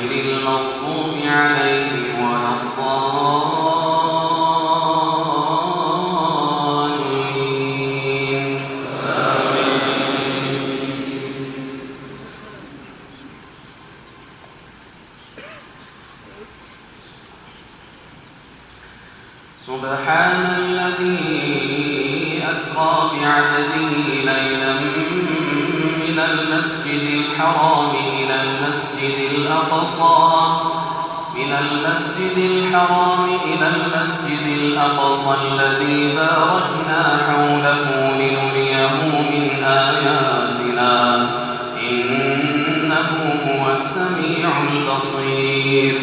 غير المغضوب عليهم ولا الضالين. المسجد الحرام إلى المسجد الأقصى. من المسجد الحرام إلى المسجد الأقصى الذي باركنا حوله لنريه من آياتنا. إنه هو السميع البصير.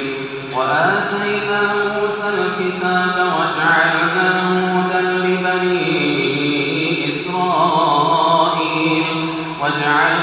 وآتينا موسى الكتاب وجعلناه هدى لبني إسرائيل. وجعلناه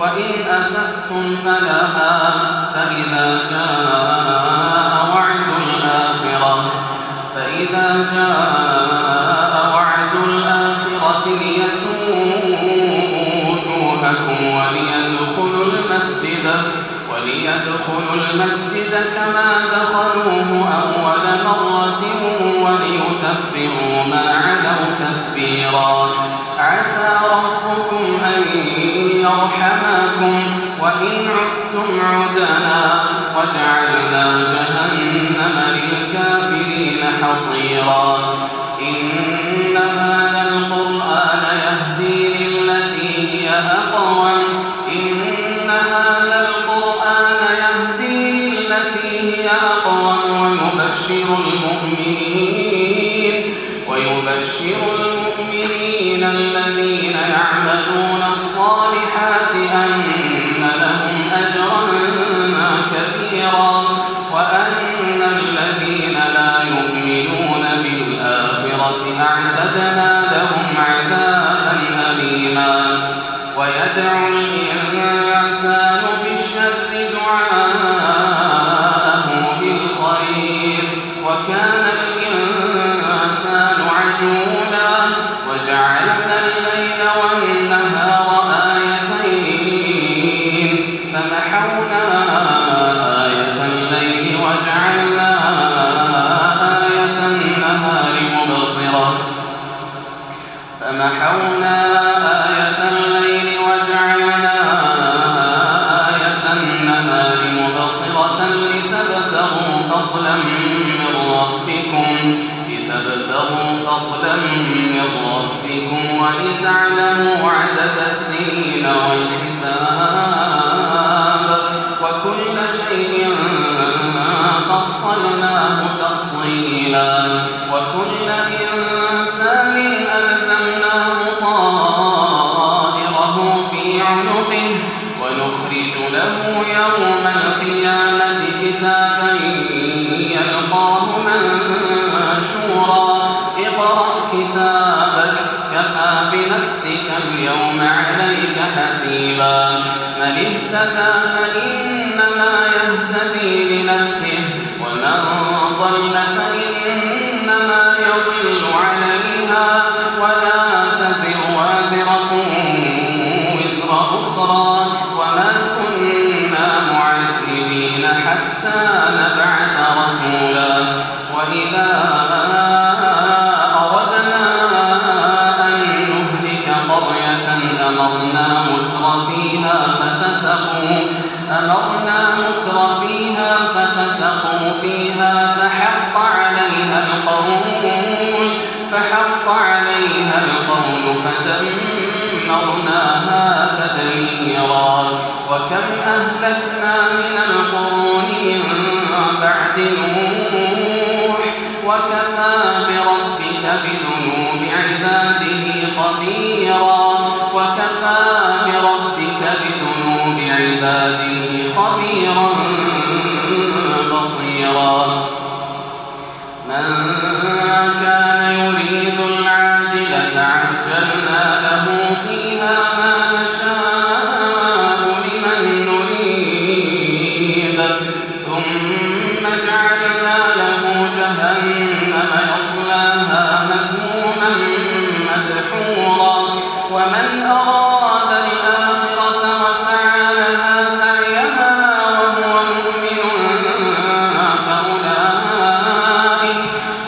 وإن أسأتم فلها فإذا جاء وعد الآخرة فإذا جاء وعد الآخرة ليسوءوا وجوهكم وليدخلوا المسجد وليدخلوا المسجد كما دخلوه أول مرة وليتبروا ما علوا تتبيرا. عسى ربكم أن يرحمكم وإن عدتم عدنا وجعلنا جهنم للكافرين حصيرا. لتبتغوا فضلا من ربكم لتبتغوا فضلا من ربكم ولتعلموا عدد السنين أمرنا مترفيها ففسقوا. أمرنا متر فيها ففسقوا فيها فحق عليها القول فحق عليها القول فدمرناها تدميرا. وكم أهلكنا من القرون من بعد نور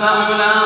فأولئك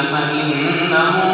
فإنه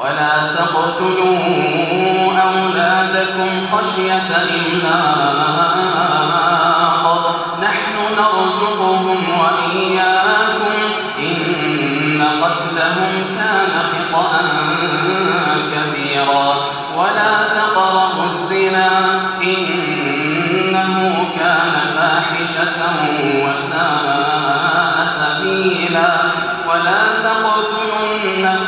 ولا تقتلوا أولادكم خشية إملاق.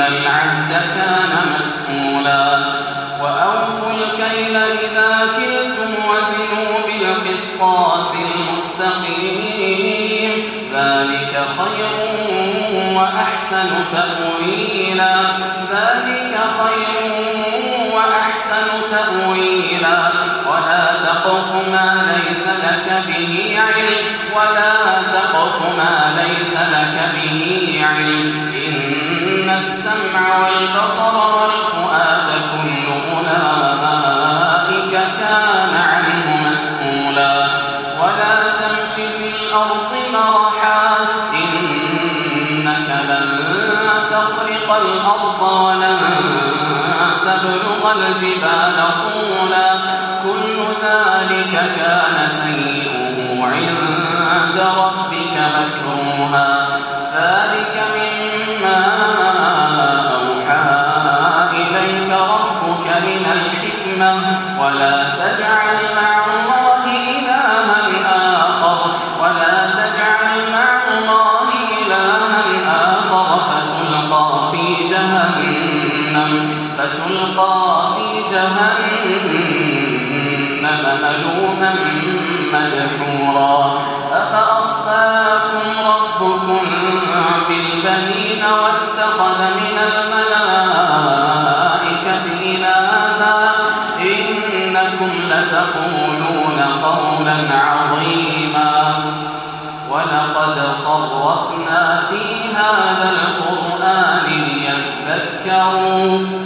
العهد كان مسؤولا وأوفوا الكيل إذا كلتم وزنوا بالقسطاس المستقيم ذلك خير وأحسن تأويلا ذلك خير وأحسن تأويلا ولا تقف ما ليس لك به علم ولا تقف ما ليس لك به علم ولن تبلغ الجبال طولا كل ذلك كان سيئه عند ربك فتلقى في جهنم ملوما مدحورا. أفأصفاكم ربكم بالبنين واتخذ من الملائكة إناثا؟ إنكم لتقولون قولا عظيما. ولقد صرفنا في هذا القرآن ليذكروا.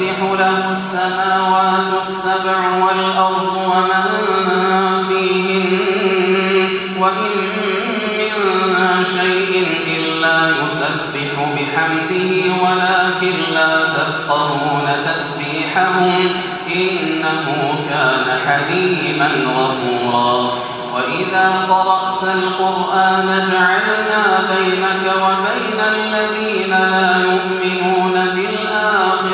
تسبح له السماوات السبع والأرض ومن فيهن وإن من شيء إلا يسبح بحمده ولكن لا تفقهون تسبيحهم إنه كان حليما غفورا. وإذا قرأت القرآن جعلنا بينك وبين الذين لا يؤمنون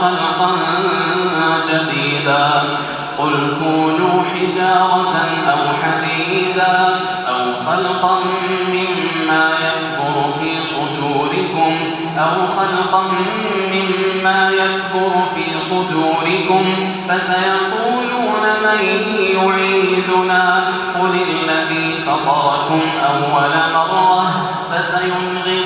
خلقا جديدا. قل كونوا حجارة أو حديدا أو خلقا مما يكبر في صدوركم أو خلقا مما يكبر في صدوركم فسيقولون من يعيدنا. قل الذي فطركم أول مرة فسينغضون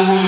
Oh.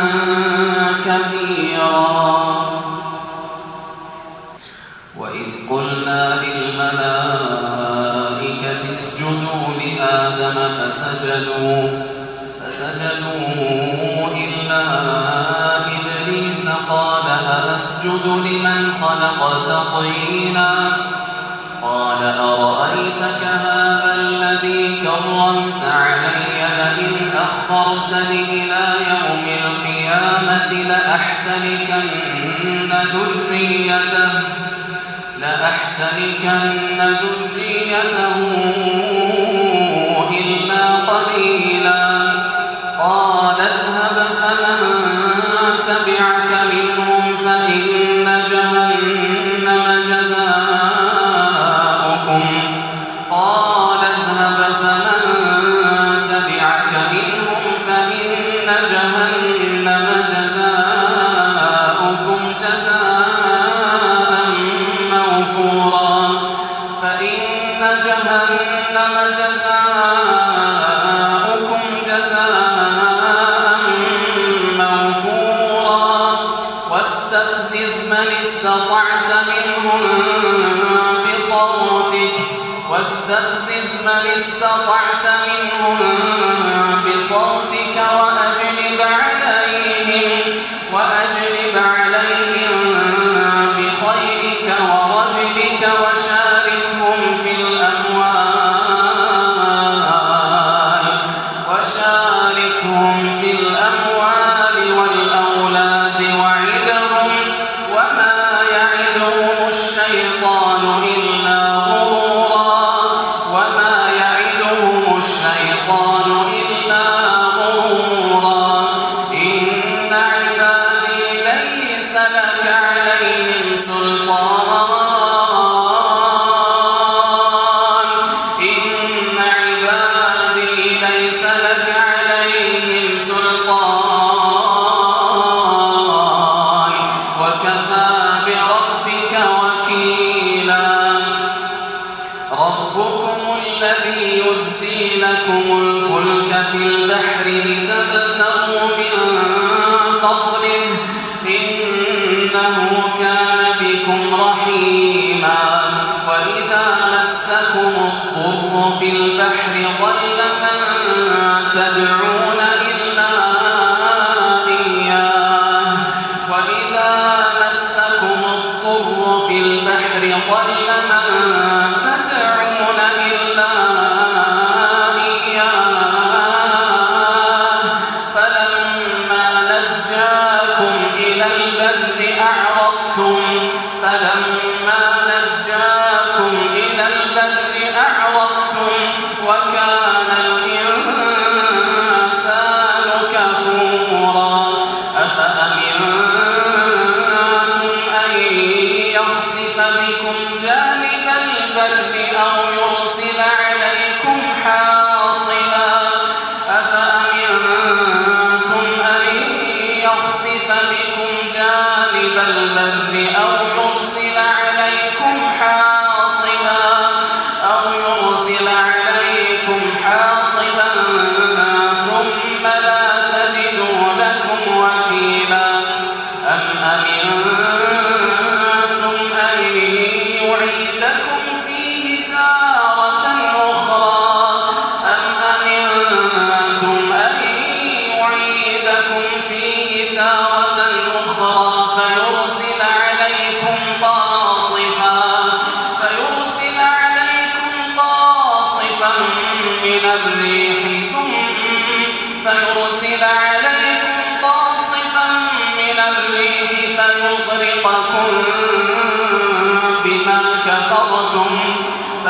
فسجدوا. فسجدوا إلا إبليس قال أسجد لمن خلقت طينا قال أرأيتك هذا الذي كرمت علي لئن أخرتني إلى يوم القيامة لأحتنكن ذريته لأحتنكن ذريته استطعت منهم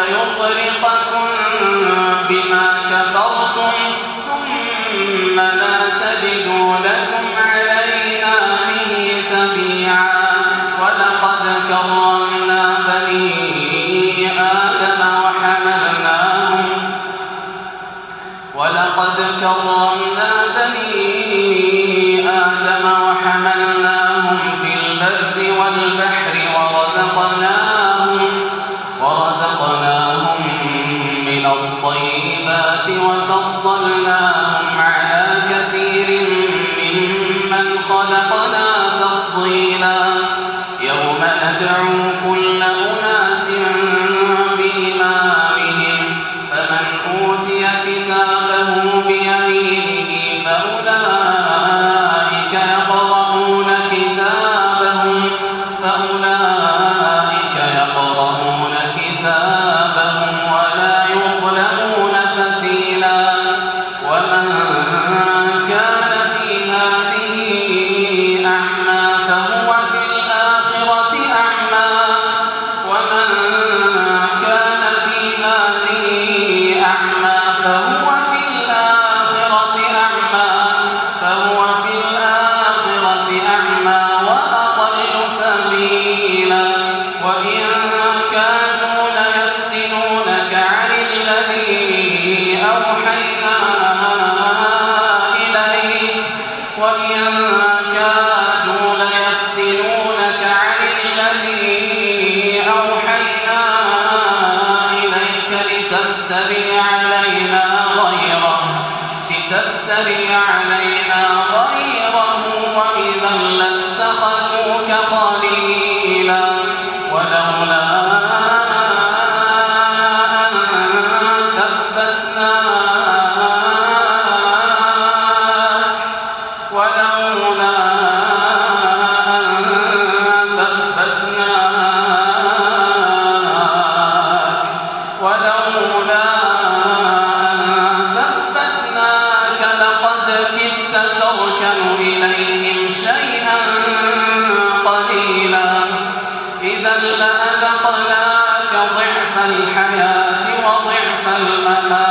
ثم لا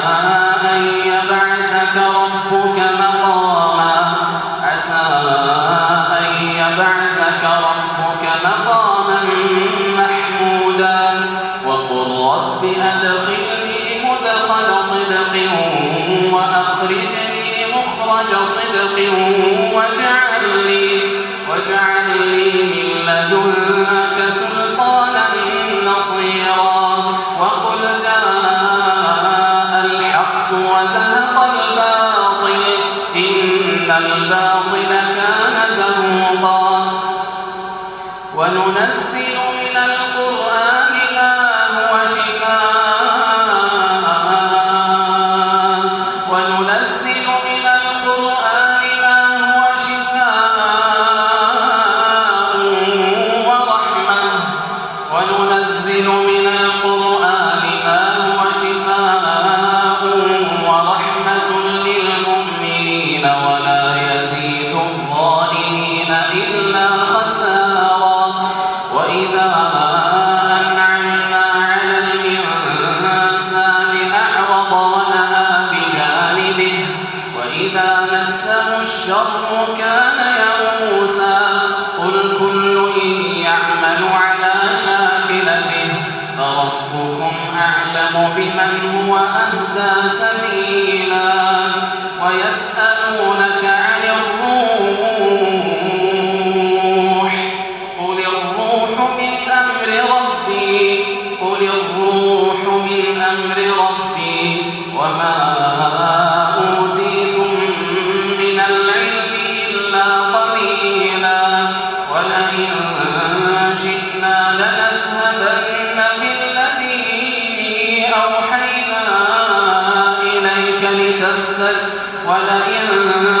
حسن ولئن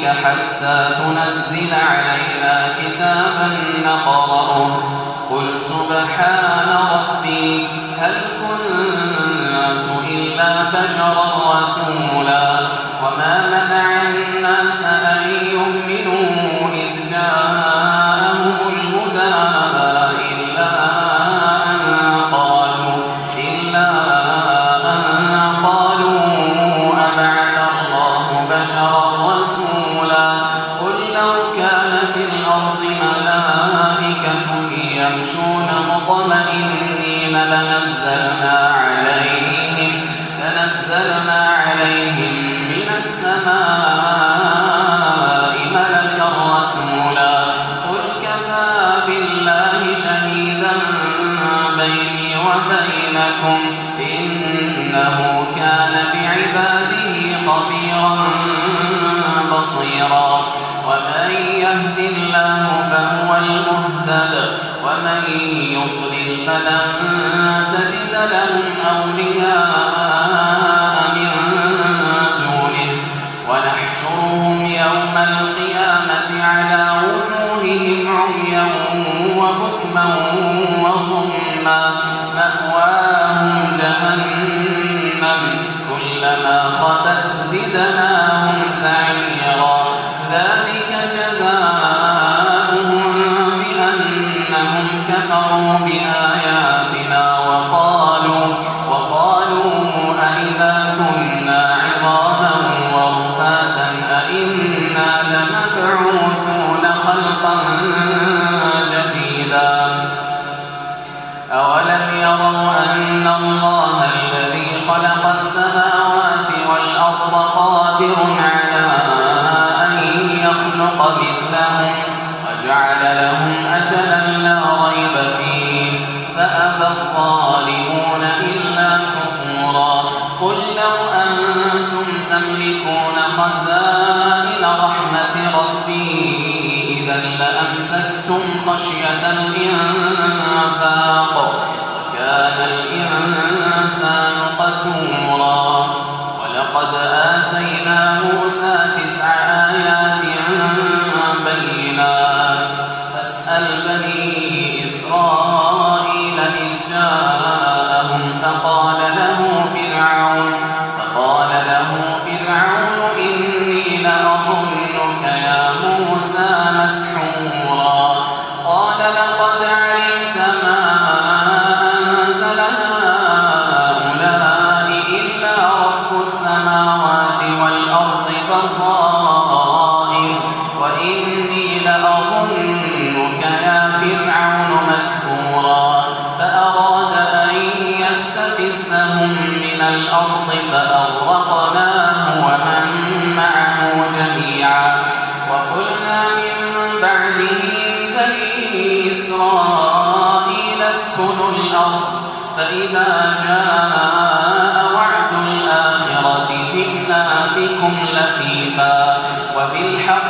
ربك حتى تنزل علينا كتابا نقرأه. قل سبحان ربي هل كنت إلا بشرا رسولا؟ وما منع الناس أن آمَنَا بصائر وإني لأظنك يا فرعون مذكورا فأراد أن يستفزهم من الأرض فأغرقناه ومن معه جميعا وقلنا من بعده بني إسرائيل اسكنوا الأرض فإذا جاء بكم لطيفا وبالحق